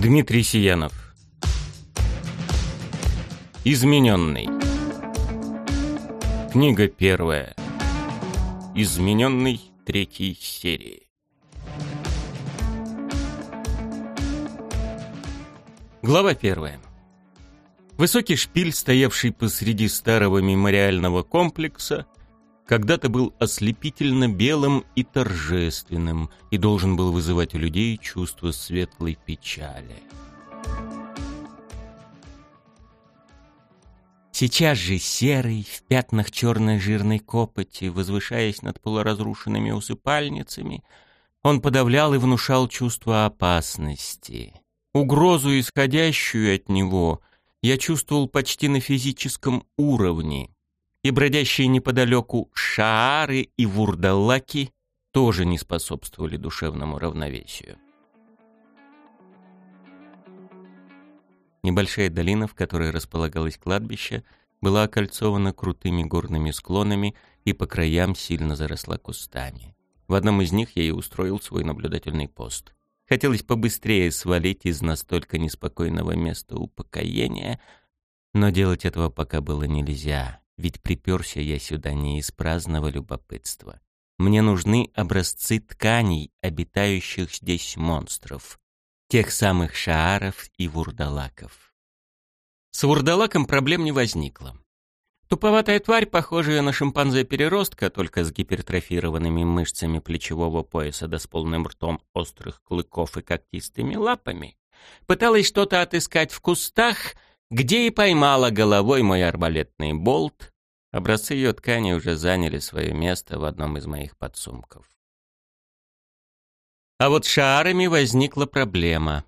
Дмитрий Сиянов. Измененный. Книга первая. Измененный третьей серии. Глава первая. Высокий шпиль, стоявший посреди старого мемориального комплекса, когда-то был ослепительно белым и торжественным и должен был вызывать у людей чувство светлой печали. Сейчас же серый, в пятнах черной жирной копоти, возвышаясь над полуразрушенными усыпальницами, он подавлял и внушал чувство опасности. Угрозу, исходящую от него, я чувствовал почти на физическом уровне, и бродящие неподалеку шаары и вурдалаки тоже не способствовали душевному равновесию. Небольшая долина, в которой располагалось кладбище, была окольцована крутыми горными склонами и по краям сильно заросла кустами. В одном из них я и устроил свой наблюдательный пост. Хотелось побыстрее свалить из настолько неспокойного места упокоения, но делать этого пока было нельзя. Ведь приперся я сюда не из праздного любопытства. Мне нужны образцы тканей, обитающих здесь монстров. Тех самых шааров и вурдалаков. С вурдалаком проблем не возникло. Туповатая тварь, похожая на шимпанзе-переростка, только с гипертрофированными мышцами плечевого пояса да с полным ртом острых клыков и когтистыми лапами, пыталась что-то отыскать в кустах — где и поймала головой мой арбалетный болт. Образцы ее ткани уже заняли свое место в одном из моих подсумков. А вот с шаарами возникла проблема.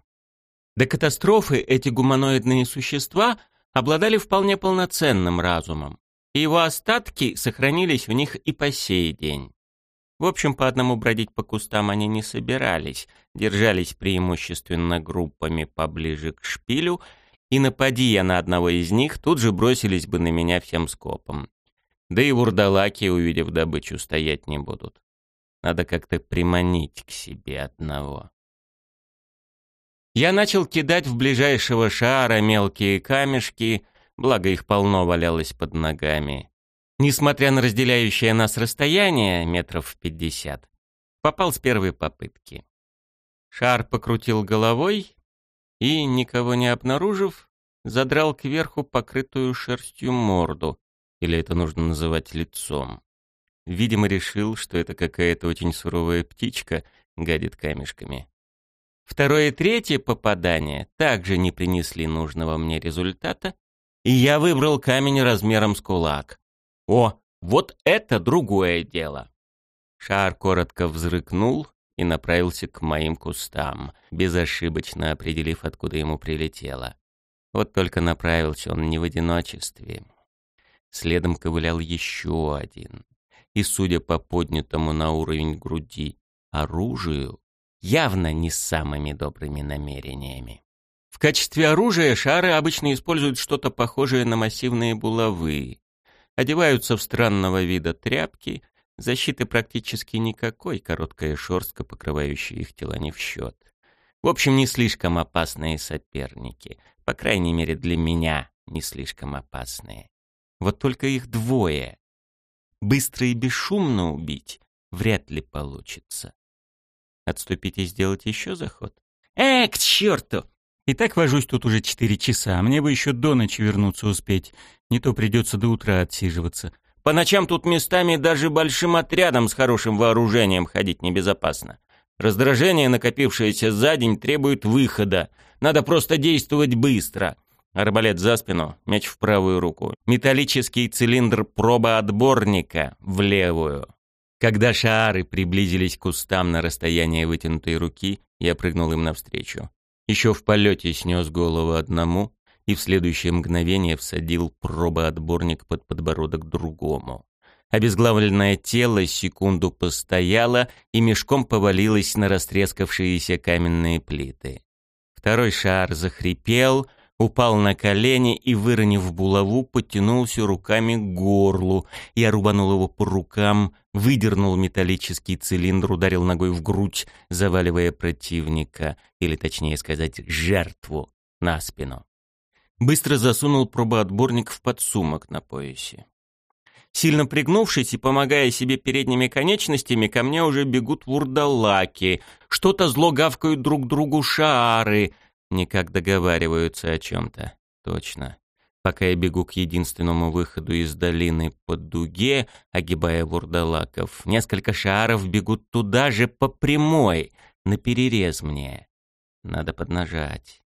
До катастрофы эти гуманоидные существа обладали вполне полноценным разумом, и его остатки сохранились в них и по сей день. В общем, по одному бродить по кустам они не собирались, держались преимущественно группами поближе к шпилю и напади я на одного из них, тут же бросились бы на меня всем скопом. Да и вурдалаки, увидев добычу, стоять не будут. Надо как-то приманить к себе одного. Я начал кидать в ближайшего шара мелкие камешки, благо их полно валялось под ногами. Несмотря на разделяющее нас расстояние, метров пятьдесят, попал с первой попытки. Шар покрутил головой, и, никого не обнаружив, задрал кверху покрытую шерстью морду, или это нужно называть лицом. Видимо, решил, что это какая-то очень суровая птичка гадит камешками. Второе и третье попадание также не принесли нужного мне результата, и я выбрал камень размером с кулак. О, вот это другое дело! Шар коротко взрыкнул, и направился к моим кустам, безошибочно определив, откуда ему прилетело. Вот только направился он не в одиночестве. Следом ковылял еще один. И, судя по поднятому на уровень груди оружию, явно не с самыми добрыми намерениями. В качестве оружия шары обычно используют что-то похожее на массивные булавы. Одеваются в странного вида тряпки, Защиты практически никакой, короткая шерстка, покрывающая их тела, не в счет. В общем, не слишком опасные соперники. По крайней мере, для меня не слишком опасные. Вот только их двое. Быстро и бесшумно убить вряд ли получится. Отступить и сделать еще заход? Э, к черту! И так вожусь тут уже четыре часа, мне бы еще до ночи вернуться успеть. Не то придется до утра отсиживаться. По ночам тут местами даже большим отрядом с хорошим вооружением ходить небезопасно. Раздражение, накопившееся за день, требует выхода. Надо просто действовать быстро. Арбалет за спину, мяч в правую руку. Металлический цилиндр пробоотборника в левую. Когда шаары приблизились к кустам на расстояние вытянутой руки, я прыгнул им навстречу. Еще в полете снес голову одному, и в следующее мгновение всадил пробоотборник под подбородок другому. Обезглавленное тело секунду постояло и мешком повалилось на растрескавшиеся каменные плиты. Второй шар захрипел, Упал на колени и, выронив булаву, потянулся руками к горлу. Я рубанул его по рукам, выдернул металлический цилиндр, ударил ногой в грудь, заваливая противника, или точнее сказать, жертву, на спину. Быстро засунул пробоотборник в подсумок на поясе. Сильно пригнувшись и помогая себе передними конечностями, ко мне уже бегут вурдалаки. Что-то зло гавкают друг другу шары. Никак договариваются о чем-то. Точно. Пока я бегу к единственному выходу из долины по дуге, огибая вурдалаков, несколько шаров бегут туда же по прямой, на перерез мне. Надо поднажать.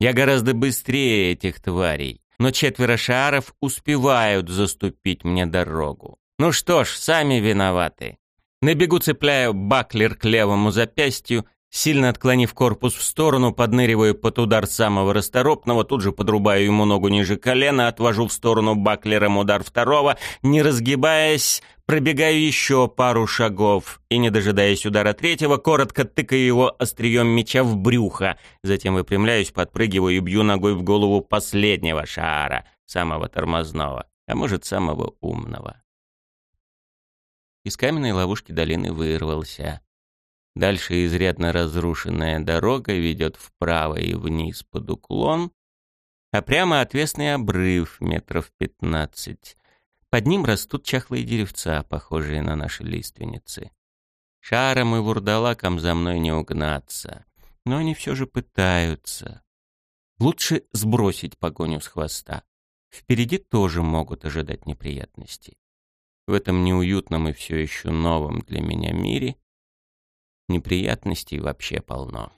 Я гораздо быстрее этих тварей но четверо шаров успевают заступить мне дорогу. Ну что ж, сами виноваты. На бегу цепляю баклер к левому запястью, сильно отклонив корпус в сторону, подныриваю под удар самого расторопного, тут же подрубаю ему ногу ниже колена, отвожу в сторону баклером удар второго, не разгибаясь, Пробегаю еще пару шагов и, не дожидаясь удара третьего, коротко тыкаю его острием меча в брюхо. Затем выпрямляюсь, подпрыгиваю и бью ногой в голову последнего шара, самого тормозного, а может, самого умного. Из каменной ловушки долины вырвался. Дальше изрядно разрушенная дорога ведет вправо и вниз под уклон, а прямо отвесный обрыв метров пятнадцать. Под ним растут чахлые деревца, похожие на наши лиственницы. Шаром и вурдалаком за мной не угнаться, но они все же пытаются. Лучше сбросить погоню с хвоста. Впереди тоже могут ожидать неприятностей. В этом неуютном и все еще новом для меня мире неприятностей вообще полно.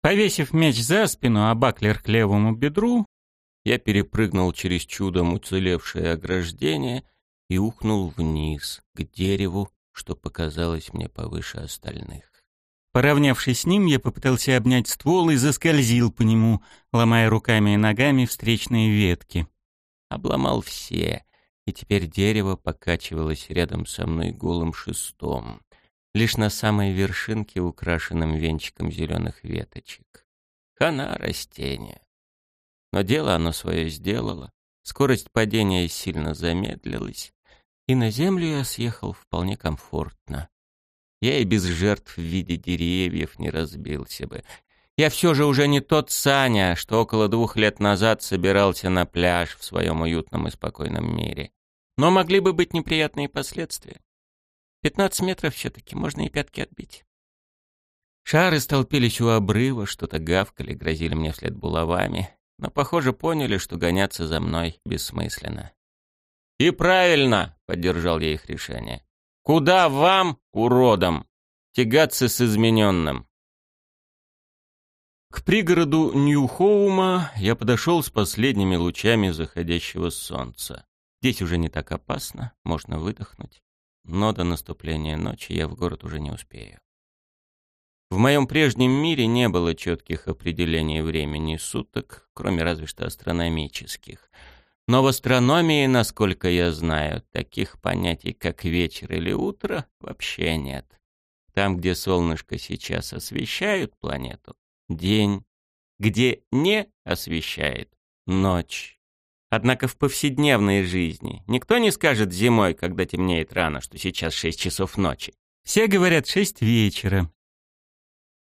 Повесив меч за спину, а баклер к левому бедру, я перепрыгнул через чудом уцелевшее ограждение и ухнул вниз, к дереву, что показалось мне повыше остальных. Поравнявшись с ним, я попытался обнять ствол и заскользил по нему, ломая руками и ногами встречные ветки. Обломал все, и теперь дерево покачивалось рядом со мной голым шестом, лишь на самой вершинке, украшенном венчиком зеленых веточек. Хана растения. Но дело оно свое сделало. Скорость падения сильно замедлилась, и на землю я съехал вполне комфортно. Я и без жертв в виде деревьев не разбился бы. Я все же уже не тот Саня, что около двух лет назад собирался на пляж в своем уютном и спокойном мире. Но могли бы быть неприятные последствия. Пятнадцать метров все-таки, можно и пятки отбить. Шары столпились у обрыва, что-то гавкали, грозили мне вслед булавами но, похоже, поняли, что гоняться за мной бессмысленно. «И правильно!» — поддержал я их решение. «Куда вам, уродам, тягаться с измененным?» К пригороду Нью-Хоума я подошел с последними лучами заходящего солнца. Здесь уже не так опасно, можно выдохнуть. Но до наступления ночи я в город уже не успею. В моем прежнем мире не было четких определений времени суток, кроме разве что астрономических. Но в астрономии, насколько я знаю, таких понятий, как вечер или утро, вообще нет. Там, где солнышко сейчас освещает планету, день, где не освещает, ночь. Однако в повседневной жизни никто не скажет зимой, когда темнеет рано, что сейчас 6 часов ночи. Все говорят 6 вечера,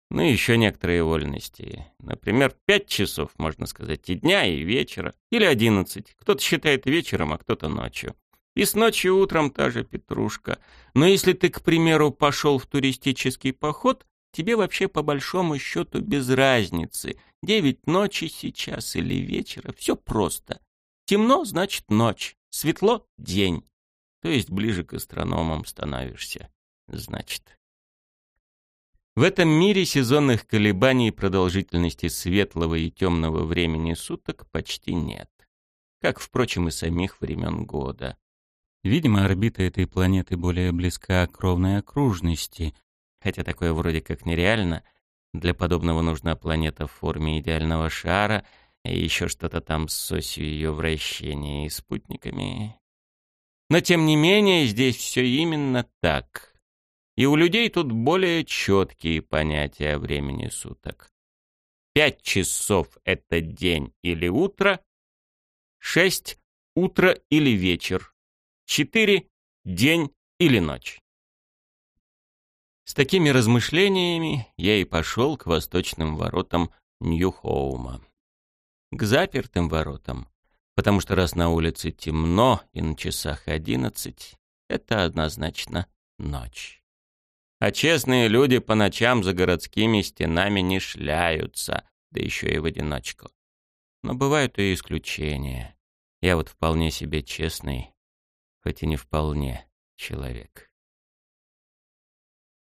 ну и еще некоторые вольности. Например, пять часов, можно сказать, и дня, и вечера. Или одиннадцать. Кто-то считает вечером, а кто-то ночью. И с ночи утром та же петрушка. Но если ты, к примеру, пошел в туристический поход, тебе вообще по большому счету без разницы. Девять ночи сейчас или вечера. Все просто. Темно — значит ночь. Светло — день. То есть ближе к астрономам становишься, значит. В этом мире сезонных колебаний продолжительности светлого и темного времени суток почти нет. Как, впрочем, и самих времен года. Видимо, орбита этой планеты более близка к ровной окружности, хотя такое вроде как нереально. Для подобного нужна планета в форме идеального шара и еще что-то там с осью ее вращения и спутниками. Но тем не менее, здесь все именно так. И у людей тут более четкие понятия времени суток. Пять часов — это день или утро. Шесть — утро или вечер. Четыре — день или ночь. С такими размышлениями я и пошел к восточным воротам Нью-Хоума. К запертым воротам, потому что раз на улице темно и на часах одиннадцать, это однозначно ночь. А честные люди по ночам за городскими стенами не шляются, да еще и в одиночку. Но бывают и исключения. Я вот вполне себе честный, хоть и не вполне человек.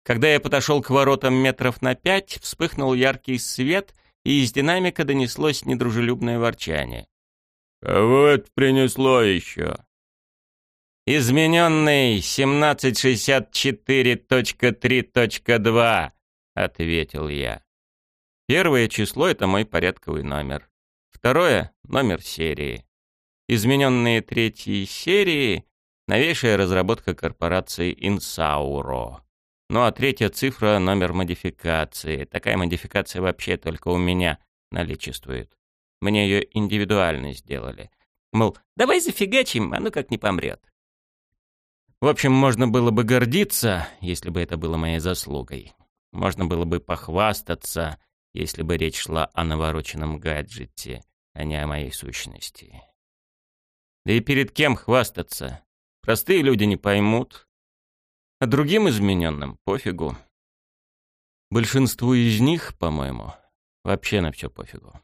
Когда я подошел к воротам метров на пять, вспыхнул яркий свет, и из динамика донеслось недружелюбное ворчание. «Кого это принесло еще?» «Измененный 1764.3.2», — ответил я. Первое число — это мой порядковый номер. Второе — номер серии. Измененные третьей серии — новейшая разработка корпорации Insauro. Ну а третья цифра — номер модификации. Такая модификация вообще только у меня наличествует. Мне ее индивидуально сделали. Мол, давай зафигачим, оно как не помрет. В общем, можно было бы гордиться, если бы это было моей заслугой. Можно было бы похвастаться, если бы речь шла о навороченном гаджете, а не о моей сущности. Да и перед кем хвастаться? Простые люди не поймут, а другим измененным пофигу. Большинству из них, по-моему, вообще на все пофигу.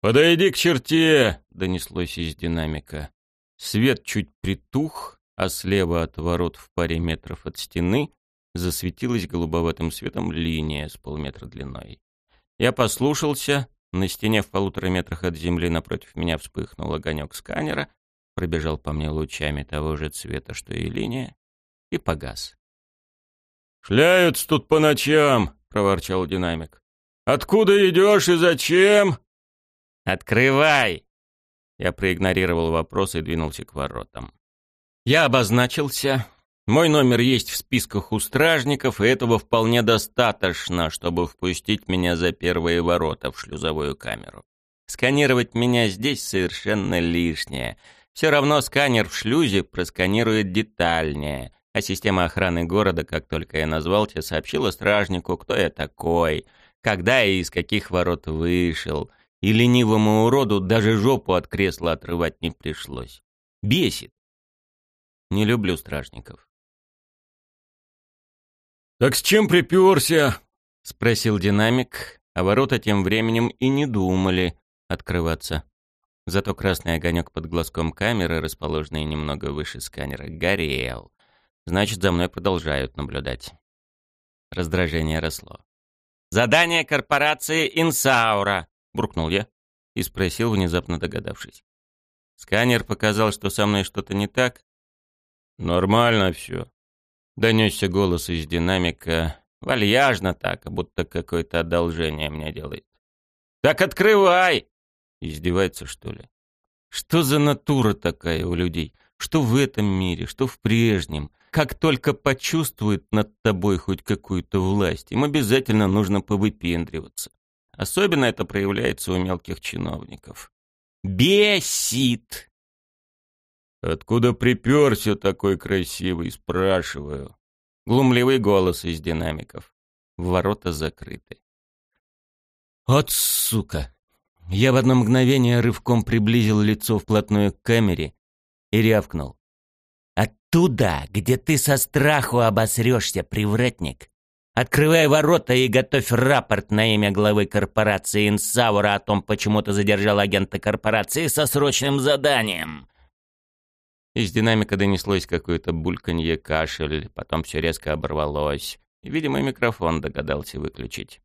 «Подойди к черте!» — донеслось из динамика. Свет чуть притух, а слева от ворот в паре метров от стены засветилась голубоватым светом линия с полметра длиной. Я послушался, на стене в полутора метрах от земли напротив меня вспыхнул огонек сканера, пробежал по мне лучами того же цвета, что и линия, и погас. «Шляются тут по ночам», — проворчал динамик. «Откуда идешь и зачем?» «Открывай!» Я проигнорировал вопрос и двинулся к воротам. Я обозначился. Мой номер есть в списках у стражников, и этого вполне достаточно, чтобы впустить меня за первые ворота в шлюзовую камеру. Сканировать меня здесь совершенно лишнее. Все равно сканер в шлюзе просканирует детальнее, а система охраны города, как только я назвал тебя, сообщила стражнику, кто я такой, когда и из каких ворот вышел, и ленивому уроду даже жопу от кресла отрывать не пришлось. Бесит. Не люблю стражников. «Так с чем приперся?» — спросил динамик, а ворота тем временем и не думали открываться. Зато красный огонек под глазком камеры, расположенный немного выше сканера, горел. Значит, за мной продолжают наблюдать. Раздражение росло. «Задание корпорации Инсаура!» — буркнул я и спросил, внезапно догадавшись. Сканер показал, что со мной что-то не так, «Нормально все», — донесся голос из динамика, вальяжно так, будто какое-то одолжение мне делает. «Так открывай!» Издевается, что ли? Что за натура такая у людей? Что в этом мире, что в прежнем? Как только почувствует над тобой хоть какую-то власть, им обязательно нужно повыпендриваться. Особенно это проявляется у мелких чиновников. Бесит! «Откуда приперся такой красивый?» — спрашиваю. Глумливый голос из динамиков. Ворота закрыты. «От сука!» Я в одно мгновение рывком приблизил лицо вплотную к камере и рявкнул. «Оттуда, где ты со страху обосрешься, привратник! Открывай ворота и готовь рапорт на имя главы корпорации Инсаура о том, почему ты задержал агента корпорации со срочным заданием!» Из динамика донеслось какое-то бульканье, кашель, потом все резко оборвалось. Видимо, микрофон догадался выключить.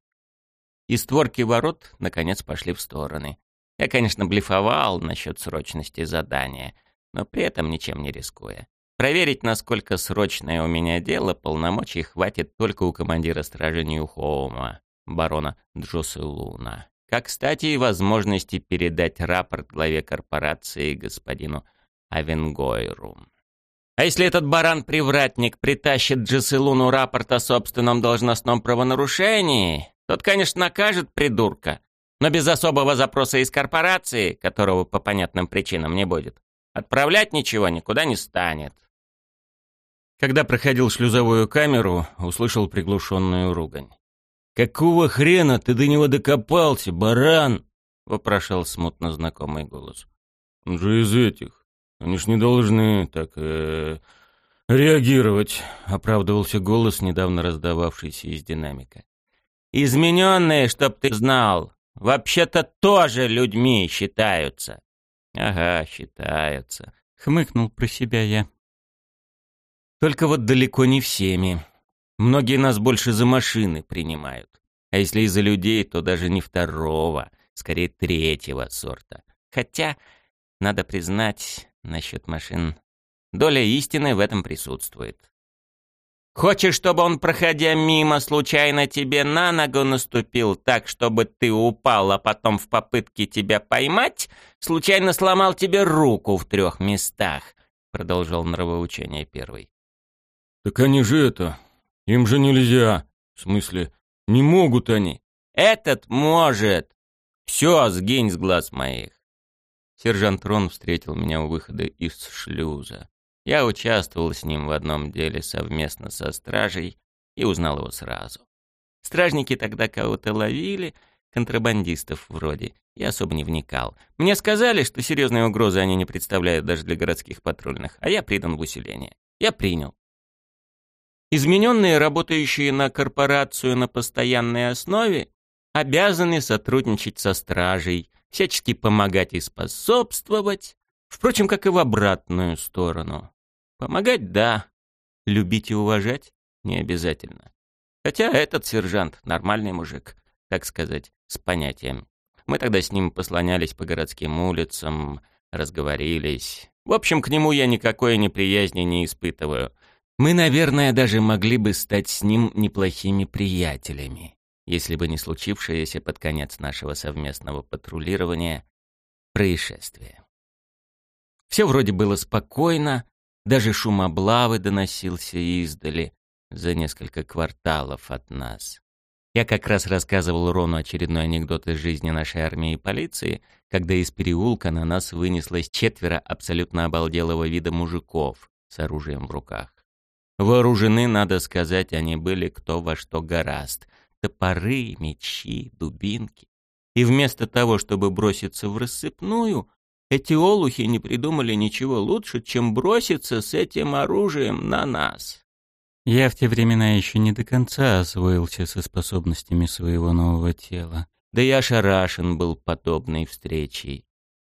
И створки ворот, наконец, пошли в стороны. Я, конечно, блефовал насчет срочности задания, но при этом ничем не рискуя. Проверить, насколько срочное у меня дело, полномочий хватит только у командира стражи Нью-Хоума, барона Джосы Луна. Как, кстати, и возможности передать рапорт главе корпорации господину Авенгойру. А если этот баран-привратник притащит Джеселуну рапорт о собственном должностном правонарушении, Тот, конечно, накажет придурка, но без особого запроса из корпорации, которого по понятным причинам не будет, отправлять ничего никуда не станет. Когда проходил шлюзовую камеру, услышал приглушенную ругань. «Какого хрена ты до него докопался, баран?» — вопрошал смутно знакомый голос. «Он же из этих. Они ж не должны так э, реагировать», — оправдывался голос, недавно раздававшийся из динамика. «Измененные, чтоб ты знал, вообще-то тоже людьми считаются». «Ага, считаются», — хмыкнул про себя я. Только вот далеко не всеми. Многие нас больше за машины принимают. А если из-за людей, то даже не второго, скорее третьего сорта. Хотя, надо признать, насчет машин, доля истины в этом присутствует. Хочешь, чтобы он, проходя мимо, случайно тебе на ногу наступил так, чтобы ты упал, а потом в попытке тебя поймать, случайно сломал тебе руку в трех местах? Продолжал нравоучение первый. «Так они же это... Им же нельзя. В смысле, не могут они». «Этот может. Все, сгинь с глаз моих». Сержант Рон встретил меня у выхода из шлюза. Я участвовал с ним в одном деле совместно со стражей и узнал его сразу. Стражники тогда кого-то ловили, контрабандистов вроде. Я особо не вникал. Мне сказали, что серьезной угрозы они не представляют даже для городских патрульных, а я придан в усиление. Я принял. Измененные, работающие на корпорацию на постоянной основе, обязаны сотрудничать со стражей, всячески помогать и способствовать, впрочем, как и в обратную сторону. Помогать — да, любить и уважать — не обязательно. Хотя этот сержант — нормальный мужик, так сказать, с понятием. Мы тогда с ним послонялись по городским улицам, разговорились. В общем, к нему я никакой неприязни не испытываю — мы, наверное, даже могли бы стать с ним неплохими приятелями, если бы не случившееся под конец нашего совместного патрулирования происшествие. Все вроде было спокойно, даже шум облавы доносился издали, за несколько кварталов от нас. Я как раз рассказывал Рону очередной анекдот из жизни нашей армии и полиции, когда из переулка на нас вынеслось четверо абсолютно обалделого вида мужиков с оружием в руках. Вооружены, надо сказать, они были кто во что гораст. Топоры, мечи, дубинки. И вместо того, чтобы броситься в рассыпную, эти олухи не придумали ничего лучше, чем броситься с этим оружием на нас. Я в те времена еще не до конца освоился со способностями своего нового тела. Да я ошарашен был подобной встречей.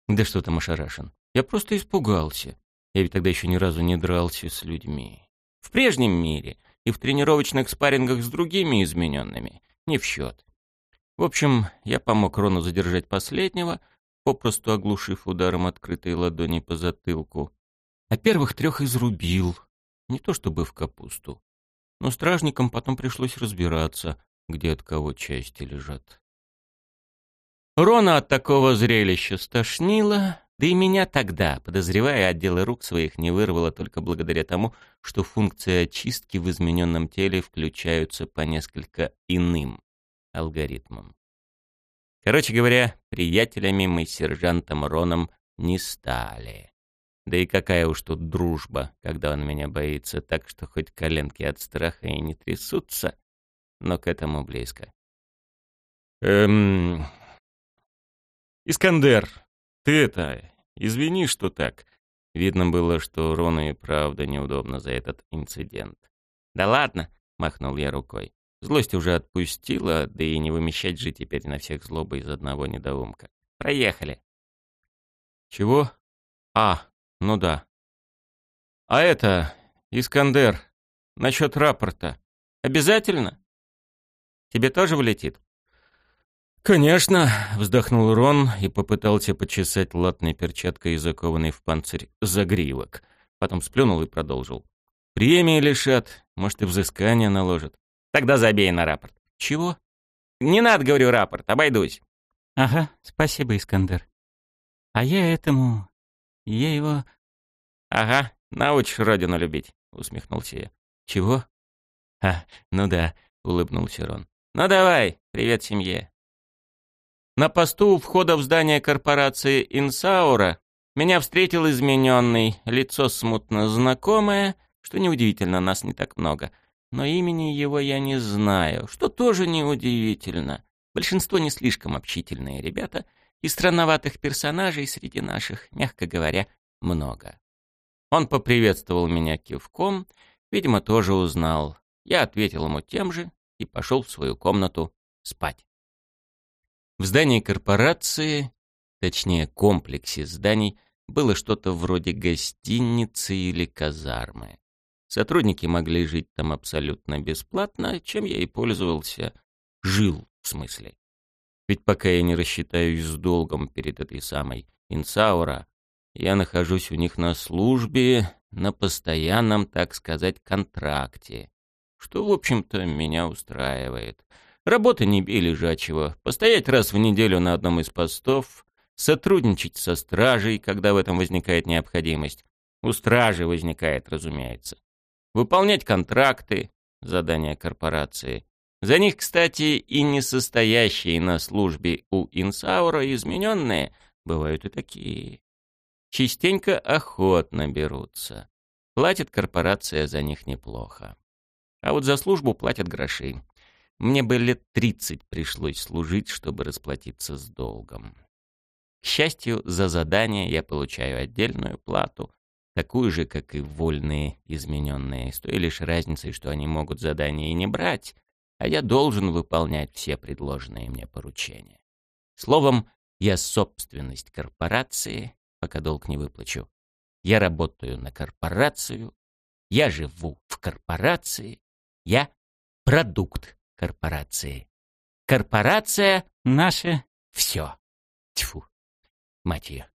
Да что там ошарашен? Я просто испугался. Я ведь тогда еще ни разу не дрался с людьми. В прежнем мире и в тренировочных спаррингах с другими измененными не в счет. В общем, я помог Рону задержать последнего, попросту оглушив ударом открытой ладони по затылку. А первых трех изрубил. Не то чтобы в капусту. Но стражникам потом пришлось разбираться, где от кого части лежат. Рона от такого зрелища стошнило, да и меня тогда, подозревая, отделы рук своих не вырвало только благодаря тому, что функции очистки в измененном теле включаются по несколько иным алгоритмам. Короче говоря, приятелями мы с сержантом Роном не стали. Да и какая уж тут дружба, когда он меня боится так, что хоть коленки от страха и не трясутся, но к этому близко. Эм... Искандер, «Ты это, извини, что так». Видно было, что Рону и правда неудобно за этот инцидент. «Да ладно», — махнул я рукой. Злость уже отпустила, да и не вымещать же теперь на всех злобы из одного недоумка. «Проехали». «Чего? А, ну да. А это, Искандер, насчет рапорта. Обязательно? Тебе тоже влетит?» «Конечно», — вздохнул Рон и попытался почесать латной перчаткой, закованной в панцирь, загривок. Потом сплюнул и продолжил. «Премии лишат, может, и взыскание наложат». «Тогда забей на рапорт». «Чего?» «Не надо, говорю, рапорт, обойдусь». «Ага, спасибо, Искандер. А я этому... Я его...» «Ага, научишь родину любить», — усмехнулся я. «Чего?» «А, ну да», — улыбнулся Рон. Ну давай, привет семье. На посту у входа в здание корпорации Инсаура меня встретил измененный, лицо смутно знакомое, что неудивительно, нас не так много. Но имени его я не знаю, что тоже неудивительно. Большинство не слишком общительные ребята, и странноватых персонажей среди наших, мягко говоря, много. Он поприветствовал меня кивком, видимо, тоже узнал. Я ответил ему тем же и пошел в свою комнату спать. В здании корпорации, точнее комплексе зданий, было что-то вроде гостиницы или казармы. Сотрудники могли жить там абсолютно бесплатно, чем я и пользовался. Жил, в смысле. Ведь пока я не рассчитаюсь с долгом перед этой самой Инсаура, я нахожусь у них на службе, на постоянном, так сказать, контракте. Что, в общем-то, меня устраивает. Работа не бей лежачего. Постоять раз в неделю на одном из постов, сотрудничать со стражей, когда в этом возникает необходимость. У стражи возникает, разумеется. Выполнять контракты, задания корпорации. За них, кстати, и не состоящие на службе у Инсаура измененные, бывают и такие. Частенько охотно берутся. Платит корпорация за них неплохо. А вот за службу платят гроши. Мне бы лет тридцать пришлось служить, чтобы расплатиться с долгом. К счастью, за задание я получаю отдельную плату, такую же, как и вольные измененные, с той лишь разницей, что они могут задание и не брать, а я должен выполнять все предложенные мне поручения. Словом, я собственность корпорации, пока долг не выплачу. Я работаю на корпорацию, я живу в корпорации, я продукт корпорации. Корпорация — наше все. Тьфу, мать ее.